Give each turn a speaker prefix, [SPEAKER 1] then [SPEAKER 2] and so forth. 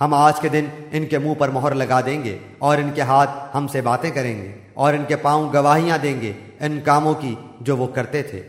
[SPEAKER 1] ہم آج کے دن ان کے منہ پر مہر لگا دیں گے اور ان کے ہاتھ ہم سے باتیں کریں گے اور ان کے پاؤں گواہیاں دیں گے ان کاموں کی جو وہ کرتے تھے۔